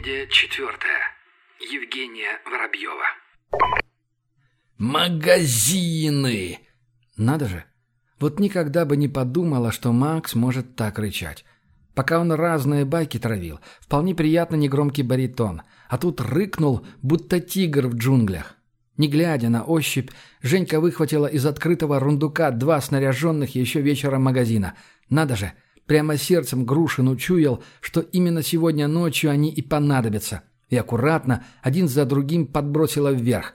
Интермедия четвертая. Евгения Воробьева. «Магазины!» Надо же. Вот никогда бы не подумала, что Макс может так рычать. Пока он разные байки травил, вполне приятно негромкий баритон, а тут рыкнул, будто тигр в джунглях. Не глядя на ощупь, Женька выхватила из открытого рундука два снаряженных еще вечером магазина. Надо же, прямо сердцем Грушин учуял, что именно сегодня ночью они и понадобятся. И аккуратно, один за другим подбросила вверх.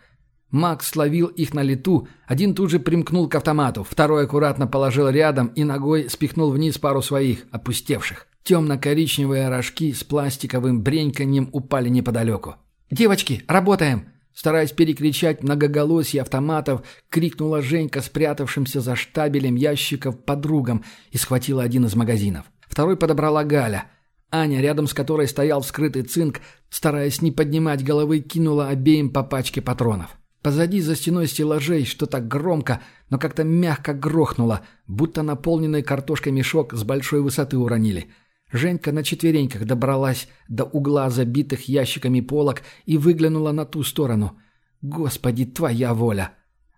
Макс словил их на лету, один тут же примкнул к автомату, второй аккуратно положил рядом и ногой спихнул вниз пару своих, опустевших. Темно-коричневые рожки с пластиковым бреньканьем упали неподалеку. «Девочки, работаем!» Стараясь перекричать многоголосие автоматов, крикнула Женька спрятавшимся за штабелем ящиков подругам и схватила один из магазинов. Второй подобрала Галя. Аня, рядом с которой стоял вскрытый цинк, стараясь не поднимать головы, кинула обеим по пачке патронов. Позади за стеной стеллажей что-то громко, но как-то мягко грохнуло, будто наполненный картошкой мешок с большой высоты уронили. Женька на четвереньках добралась до угла забитых ящиками полок и выглянула на ту сторону. «Господи, твоя воля!»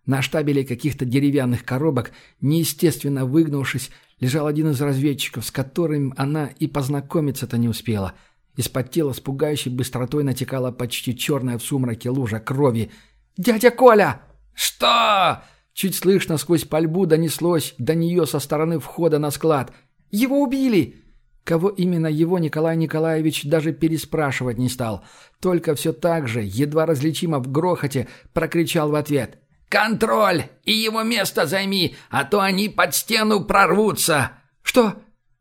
На штабеле каких-то деревянных коробок, неестественно выгнувшись, лежал один из разведчиков, с которым она и познакомиться-то не успела. Из-под тела с пугающей быстротой натекала почти черная в сумраке лужа крови – «Дядя Коля!» «Что?» Чуть слышно сквозь пальбу донеслось до нее со стороны входа на склад. «Его убили!» Кого именно его Николай Николаевич даже переспрашивать не стал. Только все так же, едва различимо в грохоте, прокричал в ответ. «Контроль! И его место займи, а то они под стену прорвутся!» «Что?»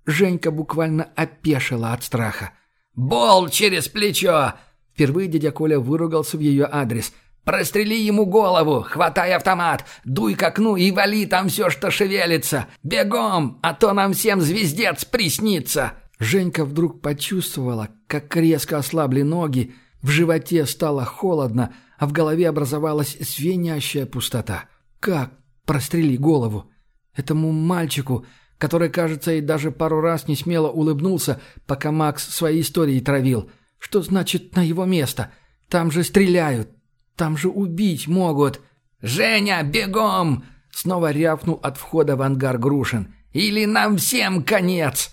Женька буквально опешила от страха. «Бол через плечо!» Впервые дядя Коля выругался в ее адрес – Прострели ему голову, хватай автомат, дуй к окну и вали там все, что шевелится. Бегом, а то нам всем звездец приснится!» Женька вдруг почувствовала, как резко ослабли ноги, в животе стало холодно, а в голове образовалась звенящая пустота. «Как? Прострели голову!» Этому мальчику, который, кажется, и даже пару раз не смело улыбнулся, пока Макс свои истории травил. Что значит «на его место»? Там же стреляют, там же убить могут!» «Женя, бегом!» — снова рявкнул от входа в ангар Грушин. «Или нам всем конец!»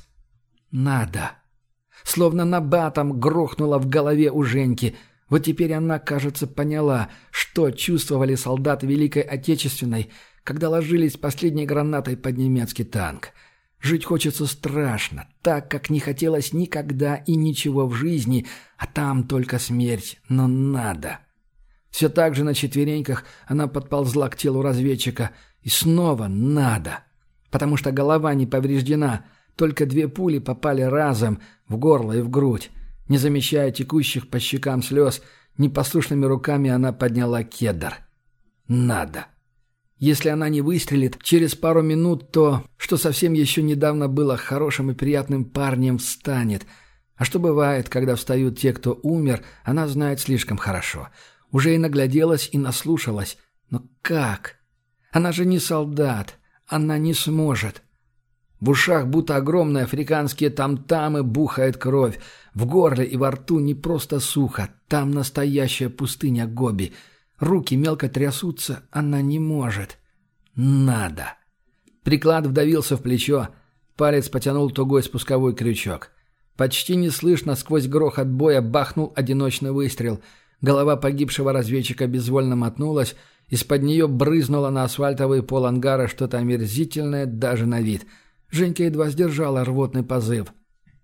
«Надо!» Словно на батом грохнуло в голове у Женьки. Вот теперь она, кажется, поняла, что чувствовали солдаты Великой Отечественной, когда ложились последней гранатой под немецкий танк. Жить хочется страшно, так, как не хотелось никогда и ничего в жизни, а там только смерть, но надо. Все так же на четвереньках она подползла к телу разведчика. И снова надо. Потому что голова не повреждена. Только две пули попали разом в горло и в грудь. Не замечая текущих по щекам слез, непослушными руками она подняла кедр. Надо. Если она не выстрелит через пару минут, то, что совсем еще недавно было хорошим и приятным парнем, встанет. А что бывает, когда встают те, кто умер, она знает слишком хорошо. Уже и нагляделась, и наслушалась. Но как? Она же не солдат. Она не сможет. В ушах будто огромные африканские там-тамы бухает кровь. В горле и во рту не просто сухо. Там настоящая пустыня Гоби. Руки мелко трясутся. Она не может. Надо. Приклад вдавился в плечо. Палец потянул тугой спусковой крючок. Почти неслышно сквозь грохот боя бахнул одиночный выстрел — Голова погибшего разведчика безвольно мотнулась, из-под нее брызнуло на асфальтовый пол ангара что-то омерзительное даже на вид. Женька едва сдержала рвотный позыв.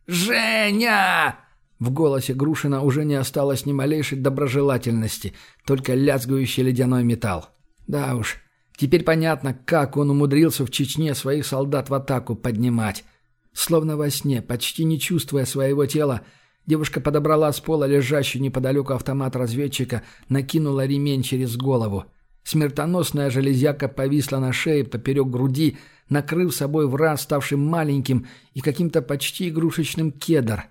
«Женя!» В голосе Грушина уже не осталось ни малейшей доброжелательности, только лязгающий ледяной металл. Да уж, теперь понятно, как он умудрился в Чечне своих солдат в атаку поднимать. Словно во сне, почти не чувствуя своего тела, Девушка подобрала с пола лежащий неподалеку автомат разведчика, накинула ремень через голову. Смертоносная железяка повисла на шее поперек груди, накрыв собой в раз ставшим маленьким и каким-то почти игрушечным кедр.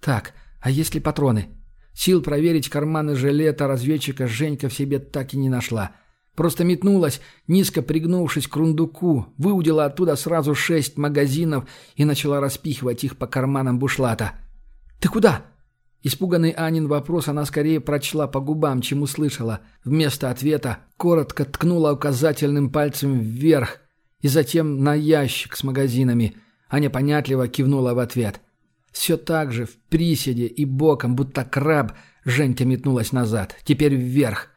Так, а есть ли патроны? Сил проверить карманы жилета разведчика Женька в себе так и не нашла. Просто метнулась, низко пригнувшись к рундуку, выудила оттуда сразу шесть магазинов и начала распихивать их по карманам бушлата. «Ты куда?» Испуганный Анин вопрос она скорее прочла по губам, чем услышала. Вместо ответа коротко ткнула указательным пальцем вверх и затем на ящик с магазинами. Аня понятливо кивнула в ответ. Все так же, в приседе и боком, будто краб, Женька метнулась назад. Теперь вверх.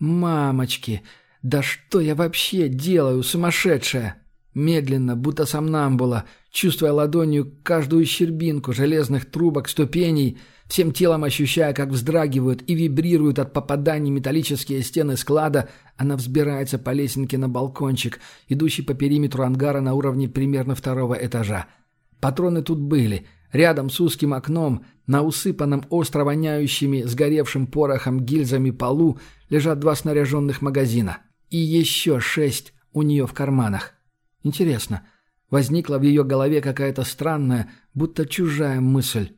«Мамочки, да что я вообще делаю, сумасшедшая?» Медленно, будто сомнамбула, чувствуя ладонью каждую щербинку железных трубок, ступеней, всем телом ощущая, как вздрагивают и вибрируют от попаданий металлические стены склада, она взбирается по лесенке на балкончик, идущий по периметру ангара на уровне примерно второго этажа. Патроны тут были. Рядом с узким окном, на усыпанном остро воняющими сгоревшим порохом гильзами полу, лежат два снаряженных магазина. И еще шесть у нее в карманах. Интересно, возникла в ее голове какая-то странная, будто чужая мысль.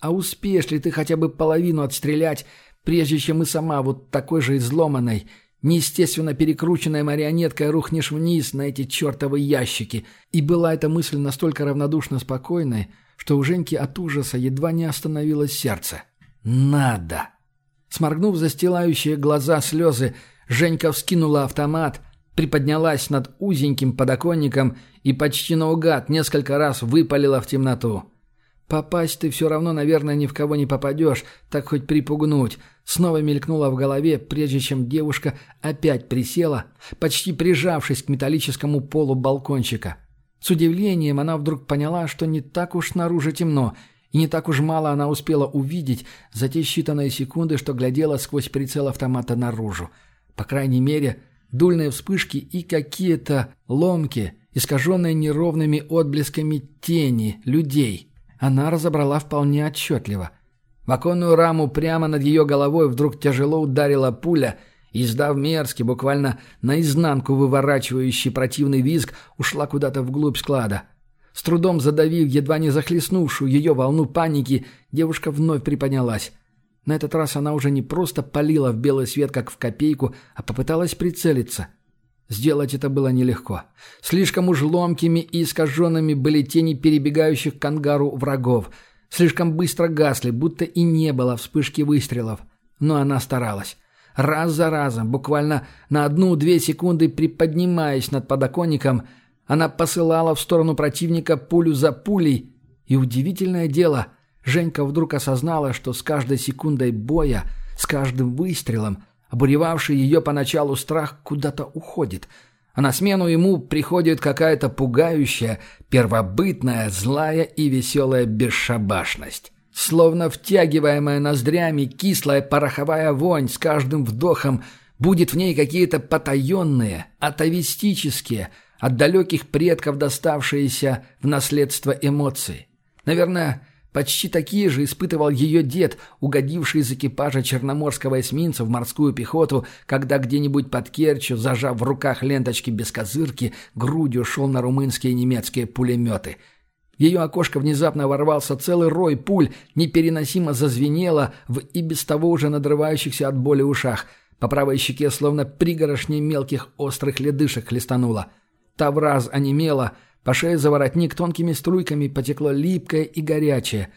А успеешь ли ты хотя бы половину отстрелять, прежде чем и сама вот такой же изломанной, неестественно перекрученной марионеткой рухнешь вниз на эти чертовы ящики? И была эта мысль настолько равнодушно спокойной, что у Женьки от ужаса едва не остановилось сердце. «Надо!» Сморгнув застилающие глаза слезы, Женька вскинула автомат — приподнялась над узеньким подоконником и почти наугад несколько раз выпалила в темноту. «Попасть ты все равно, наверное, ни в кого не попадешь, так хоть припугнуть», снова мелькнула в голове, прежде чем девушка опять присела, почти прижавшись к металлическому полу балкончика. С удивлением она вдруг поняла, что не так уж снаружи темно, и не так уж мало она успела увидеть за те считанные секунды, что глядела сквозь прицел автомата наружу. По крайней мере, дульные вспышки и какие-то ломки, искаженные неровными отблесками тени людей. Она разобрала вполне отчетливо. В оконную раму прямо над ее головой вдруг тяжело ударила пуля, издав мерзкий, буквально наизнанку выворачивающий противный визг, ушла куда-то вглубь склада. С трудом задавив едва не захлестнувшую ее волну паники, девушка вновь приподнялась. На этот раз она уже не просто палила в белый свет, как в копейку, а попыталась прицелиться. Сделать это было нелегко. Слишком уж ломкими и искаженными были тени перебегающих к ангару врагов. Слишком быстро гасли, будто и не было вспышки выстрелов. Но она старалась. Раз за разом, буквально на одну-две секунды приподнимаясь над подоконником, она посылала в сторону противника пулю за пулей. И удивительное дело, Женька вдруг осознала, что с каждой секундой боя, с каждым выстрелом, обуревавший ее поначалу страх куда-то уходит, а на смену ему приходит какая-то пугающая, первобытная, злая и веселая бесшабашность. Словно втягиваемая ноздрями кислая пороховая вонь с каждым вдохом будет в ней какие-то потаенные, атовистические, от далеких предков доставшиеся в наследство эмоции. Наверное, Почти такие же испытывал ее дед, угодивший из экипажа черноморского эсминца в морскую пехоту, когда где-нибудь под Керчью, зажав в руках ленточки без козырки, грудью шел на румынские и немецкие пулеметы. В ее окошко внезапно ворвался целый рой пуль, непереносимо зазвенело в и без того уже надрывающихся от боли ушах. По правой щеке словно пригорошни мелких острых ледышек хлестануло. Та в раз онемела — по шее за воротник тонкими струйками потекло липкое и горячее.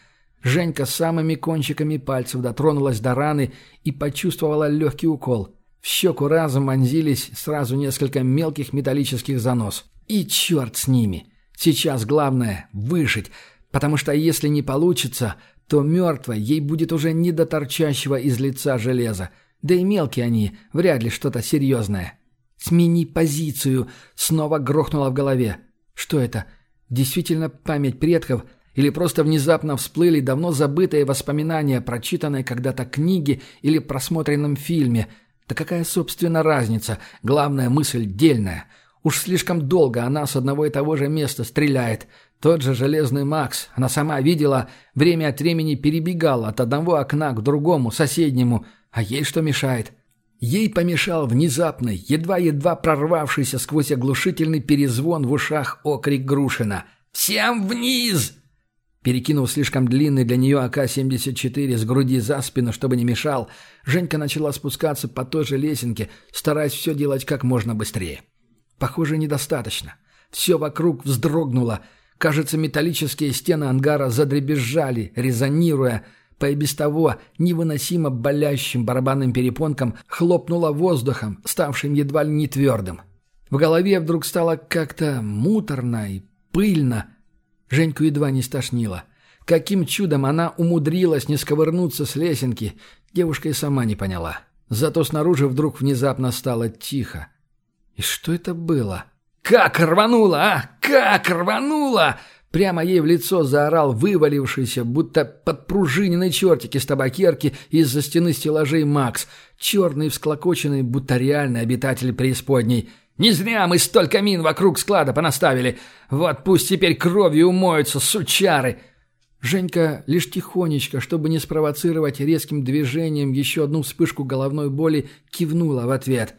Женька самыми кончиками пальцев дотронулась до раны и почувствовала легкий укол. В щеку разом вонзились сразу несколько мелких металлических занос. И черт с ними! Сейчас главное — выжить, потому что если не получится, то мертвой ей будет уже не до торчащего из лица железа. Да и мелкие они, вряд ли что-то серьезное. «Смени позицию!» — снова грохнуло в голове. Что это? Действительно память предков или просто внезапно всплыли давно забытые воспоминания, прочитанные когда-то книги или просмотренном фильме? Да какая, собственно, разница? Главная мысль дельная. Уж слишком долго она с одного и того же места стреляет. Тот же Железный Макс, она сама видела, время от времени перебегал от одного окна к другому, соседнему. А ей что мешает? Ей помешал внезапный, едва-едва прорвавшийся сквозь оглушительный перезвон в ушах окрик Грушина. «Всем вниз!» Перекинув слишком длинный для нее АК-74 с груди за спину, чтобы не мешал, Женька начала спускаться по той же лесенке, стараясь все делать как можно быстрее. Похоже, недостаточно. Все вокруг вздрогнуло. Кажется, металлические стены ангара задребезжали, резонируя, по и без того невыносимо болящим барабанным перепонкам хлопнула воздухом, ставшим едва ли не твердым. В голове вдруг стало как-то муторно и пыльно. Женьку едва не стошнило. Каким чудом она умудрилась не сковырнуться с лесенки, девушка и сама не поняла. Зато снаружи вдруг внезапно стало тихо. И что это было? «Как рвануло, а! Как рвануло!» Прямо ей в лицо заорал вывалившийся, будто подпружиненный чертик из табакерки из-за стены стеллажей Макс, черный всклокоченный, будто реальный обитатель преисподней. «Не зря мы столько мин вокруг склада понаставили! Вот пусть теперь кровью умоются, сучары!» Женька лишь тихонечко, чтобы не спровоцировать резким движением еще одну вспышку головной боли, кивнула в ответ.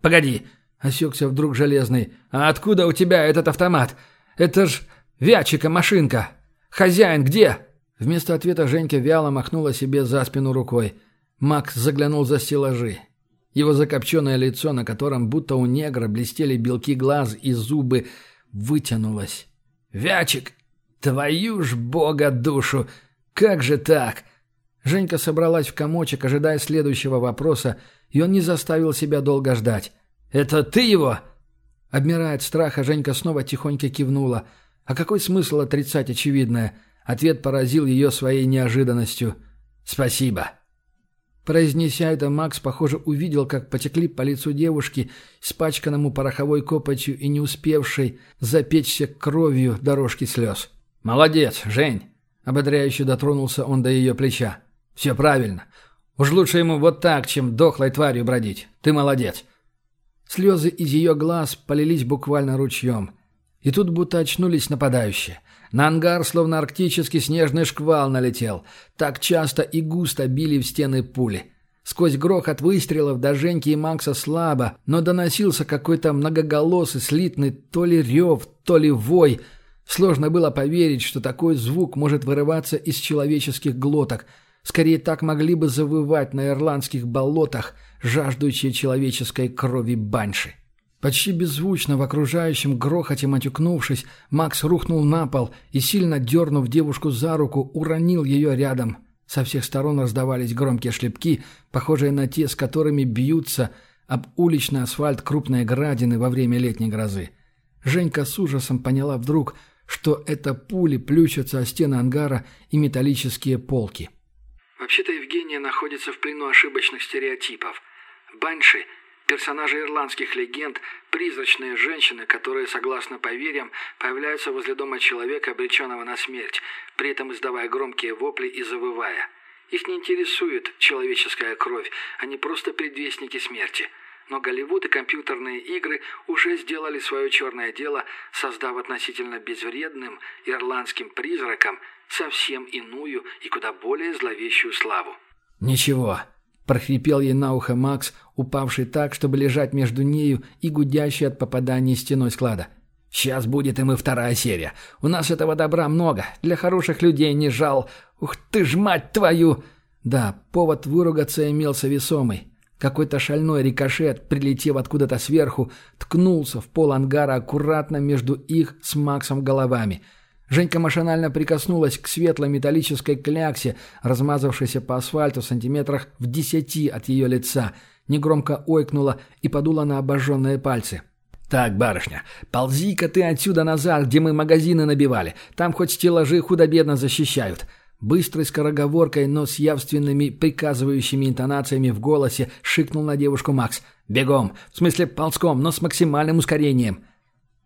«Погоди!» — осекся вдруг Железный. «А откуда у тебя этот автомат? Это ж Вячика машинка! Хозяин где?» Вместо ответа Женька вяло махнула себе за спину рукой. Макс заглянул за стеллажи. Его закопченное лицо, на котором будто у негра блестели белки глаз и зубы, вытянулось. «Вячик! Твою ж бога душу! Как же так?» Женька собралась в комочек, ожидая следующего вопроса, и он не заставил себя долго ждать. «Это ты его?» Обмирая от страха, Женька снова тихонько кивнула – а какой смысл отрицать очевидное? Ответ поразил ее своей неожиданностью. «Спасибо». Произнеся это, Макс, похоже, увидел, как потекли по лицу девушки, испачканному пороховой копотью и не успевшей запечься кровью дорожки слез. «Молодец, Жень!» — ободряюще дотронулся он до ее плеча. «Все правильно. Уж лучше ему вот так, чем дохлой тварью бродить. Ты молодец!» Слезы из ее глаз полились буквально ручьем. И тут будто очнулись нападающие. На ангар словно арктический снежный шквал налетел. Так часто и густо били в стены пули. Сквозь грохот выстрелов до Женьки и Макса слабо, но доносился какой-то многоголосый, слитный то ли рев, то ли вой. Сложно было поверить, что такой звук может вырываться из человеческих глоток. Скорее так могли бы завывать на ирландских болотах жаждущие человеческой крови банши. Почти беззвучно в окружающем грохоте матюкнувшись, Макс рухнул на пол и, сильно дернув девушку за руку, уронил ее рядом. Со всех сторон раздавались громкие шлепки, похожие на те, с которыми бьются об уличный асфальт крупные градины во время летней грозы. Женька с ужасом поняла вдруг, что это пули плющатся о стены ангара и металлические полки. «Вообще-то Евгения находится в плену ошибочных стереотипов. Банши — Персонажи ирландских легенд – призрачные женщины, которые, согласно поверьям, появляются возле дома человека, обреченного на смерть, при этом издавая громкие вопли и завывая. Их не интересует человеческая кровь, они просто предвестники смерти. Но Голливуд и компьютерные игры уже сделали свое черное дело, создав относительно безвредным ирландским призракам совсем иную и куда более зловещую славу. «Ничего», — прохрипел ей на ухо Макс, упавший так, чтобы лежать между нею и гудящий от попадания стеной склада. «Сейчас будет им и вторая серия. У нас этого добра много. Для хороших людей не жал. Ух ты ж, мать твою!» Да, повод выругаться имелся весомый. Какой-то шальной рикошет, прилетев откуда-то сверху, ткнулся в пол ангара аккуратно между их с Максом головами — Женька машинально прикоснулась к светлой металлической кляксе, размазавшейся по асфальту сантиметрах в десяти от ее лица, негромко ойкнула и подула на обожженные пальцы. «Так, барышня, ползи-ка ты отсюда назад, где мы магазины набивали. Там хоть стеллажи худо-бедно защищают». Быстрой скороговоркой, но с явственными приказывающими интонациями в голосе шикнул на девушку Макс. «Бегом! В смысле ползком, но с максимальным ускорением!»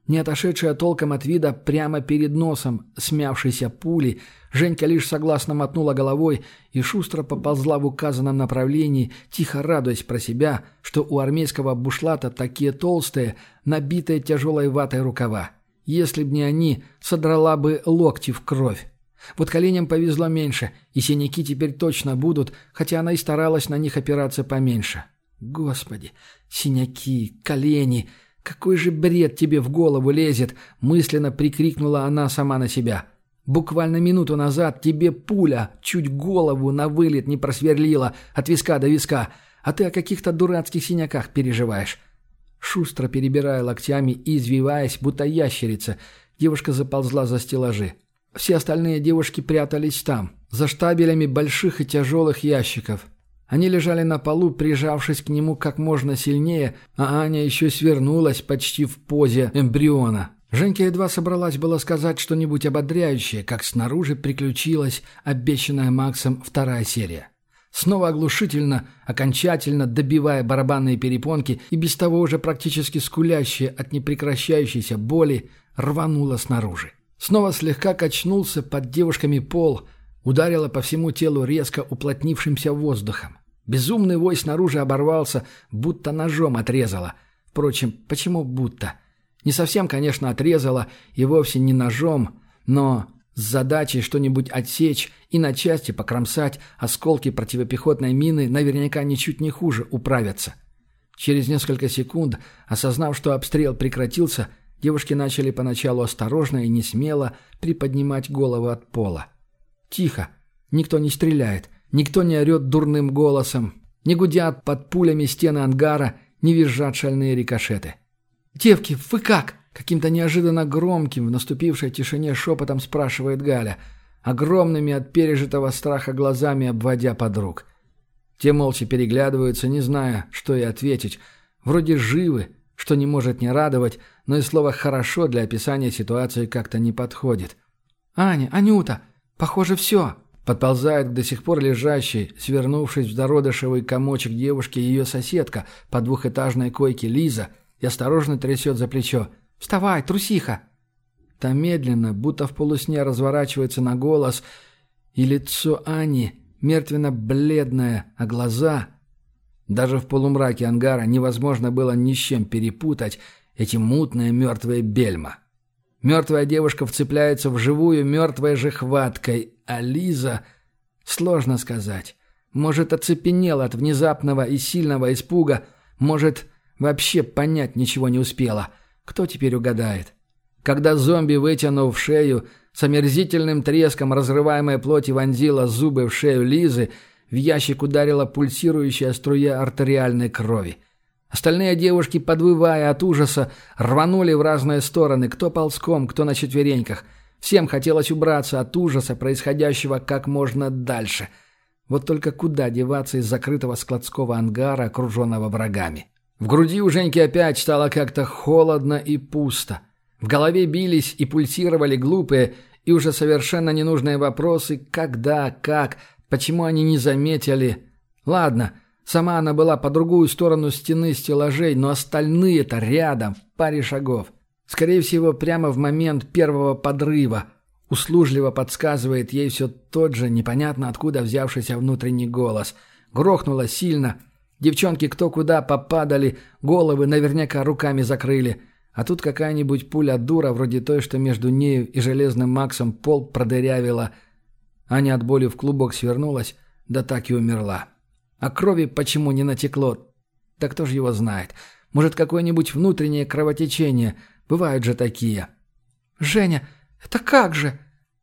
Не отошедшая толком от вида прямо перед носом смявшейся пули, Женька лишь согласно мотнула головой и шустро поползла в указанном направлении, тихо радуясь про себя, что у армейского бушлата такие толстые, набитые тяжелой ватой рукава. Если б не они, содрала бы локти в кровь. Вот коленям повезло меньше, и синяки теперь точно будут, хотя она и старалась на них опираться поменьше. Господи, синяки, колени... «Какой же бред тебе в голову лезет?» – мысленно прикрикнула она сама на себя. «Буквально минуту назад тебе пуля чуть голову на вылет не просверлила от виска до виска, а ты о каких-то дурацких синяках переживаешь». Шустро перебирая локтями и извиваясь, будто ящерица, девушка заползла за стеллажи. Все остальные девушки прятались там, за штабелями больших и тяжелых ящиков. Они лежали на полу, прижавшись к нему как можно сильнее, а Аня еще свернулась почти в позе эмбриона. Женька едва собралась было сказать что-нибудь ободряющее, как снаружи приключилась обещанная Максом вторая серия. Снова оглушительно, окончательно добивая барабанные перепонки и без того уже практически скулящие от непрекращающейся боли, рванула снаружи. Снова слегка качнулся под девушками пол, ударило по всему телу резко уплотнившимся воздухом. Безумный вой снаружи оборвался, будто ножом отрезало. Впрочем, почему будто? Не совсем, конечно, отрезало, и вовсе не ножом, но с задачей что-нибудь отсечь и на части покромсать осколки противопехотной мины наверняка ничуть не хуже управятся. Через несколько секунд, осознав, что обстрел прекратился, девушки начали поначалу осторожно и несмело приподнимать голову от пола. Тихо. Никто не стреляет, никто не орет дурным голосом, не гудят под пулями стены ангара, не визжат шальные рикошеты. «Девки, вы как?» Каким-то неожиданно громким в наступившей тишине шепотом спрашивает Галя, огромными от пережитого страха глазами обводя подруг. Те молча переглядываются, не зная, что и ответить. Вроде живы, что не может не радовать, но и слово «хорошо» для описания ситуации как-то не подходит. «Аня, Анюта, похоже, все!» Подползает к до сих пор лежащей, свернувшись в зародышевый комочек девушки ее соседка по двухэтажной койке Лиза и осторожно трясет за плечо. Вставай, трусиха!» Та медленно, будто в полусне разворачивается на голос, и лицо Ани мертвенно-бледное, а глаза... Даже в полумраке ангара невозможно было ни с чем перепутать эти мутные мертвые бельма. Мертвая девушка вцепляется в живую мертвой же хваткой, а Лиза... Сложно сказать. Может, оцепенела от внезапного и сильного испуга, может, вообще понять ничего не успела — кто теперь угадает? Когда зомби, вытянув шею, с омерзительным треском разрываемой плоти вонзила зубы в шею Лизы, в ящик ударила пульсирующая струя артериальной крови. Остальные девушки, подвывая от ужаса, рванули в разные стороны, кто ползком, кто на четвереньках. Всем хотелось убраться от ужаса, происходящего как можно дальше. Вот только куда деваться из закрытого складского ангара, окруженного врагами? В груди у Женьки опять стало как-то холодно и пусто. В голове бились и пульсировали глупые и уже совершенно ненужные вопросы «когда», «как», «почему они не заметили». Ладно, сама она была по другую сторону стены стеллажей, но остальные-то рядом, в паре шагов. Скорее всего, прямо в момент первого подрыва. Услужливо подсказывает ей все тот же, непонятно откуда взявшийся внутренний голос. Грохнуло сильно – Девчонки кто куда попадали, головы наверняка руками закрыли. А тут какая-нибудь пуля дура, вроде той, что между нею и железным Максом пол продырявила. Аня от боли в клубок свернулась, да так и умерла. А крови почему не натекло? Да кто же его знает? Может, какое-нибудь внутреннее кровотечение? Бывают же такие. «Женя, это как же?»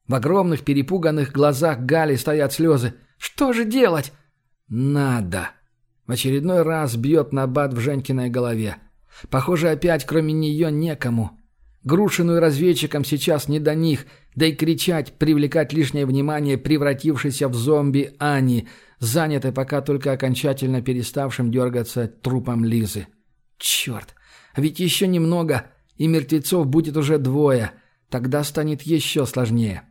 В огромных перепуганных глазах Гали стоят слезы. «Что же делать?» «Надо!» В очередной раз бьет набат в Женькиной голове. Похоже, опять кроме нее некому. Грушину и разведчикам сейчас не до них, да и кричать, привлекать лишнее внимание превратившейся в зомби Ани, занятой пока только окончательно переставшим дергаться трупом Лизы. Черт, ведь еще немного, и мертвецов будет уже двое, тогда станет еще сложнее.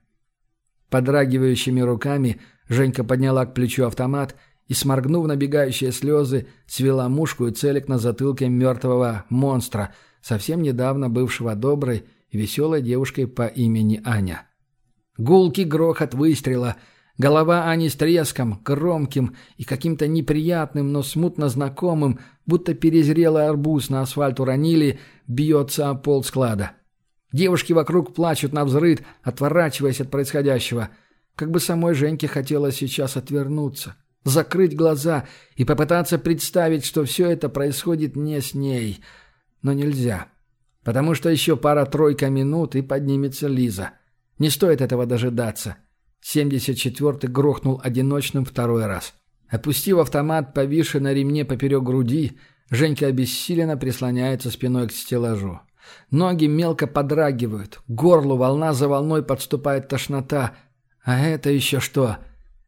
Подрагивающими руками Женька подняла к плечу автомат — и, сморгнув набегающие слезы, свела мушку и целик на затылке мертвого монстра, совсем недавно бывшего доброй и веселой девушкой по имени Аня. Гулкий грохот выстрела, голова Ани с треском, громким и каким-то неприятным, но смутно знакомым, будто перезрелый арбуз на асфальт уронили, бьется о пол склада. Девушки вокруг плачут на взрыд, отворачиваясь от происходящего. Как бы самой Женьке хотелось сейчас отвернуться закрыть глаза и попытаться представить, что все это происходит не с ней. Но нельзя. Потому что еще пара-тройка минут, и поднимется Лиза. Не стоит этого дожидаться. 74-й грохнул одиночным второй раз. Опустив автомат, повисший на ремне поперек груди, Женька обессиленно прислоняется спиной к стеллажу. Ноги мелко подрагивают, горлу волна за волной подступает тошнота, А это еще что?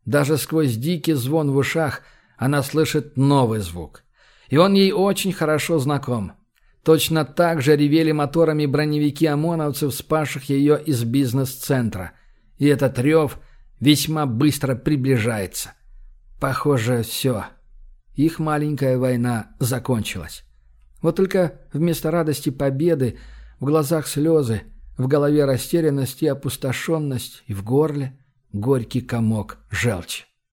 Даже сквозь дикий звон в ушах она слышит новый звук. И он ей очень хорошо знаком. Точно так же ревели моторами броневики ОМОНовцев, спасших ее из бизнес-центра. И этот рев весьма быстро приближается. Похоже, все. Их маленькая война закончилась. Вот только вместо радости победы в глазах слезы, в голове растерянность и опустошенность, и в горле горький комок желчи.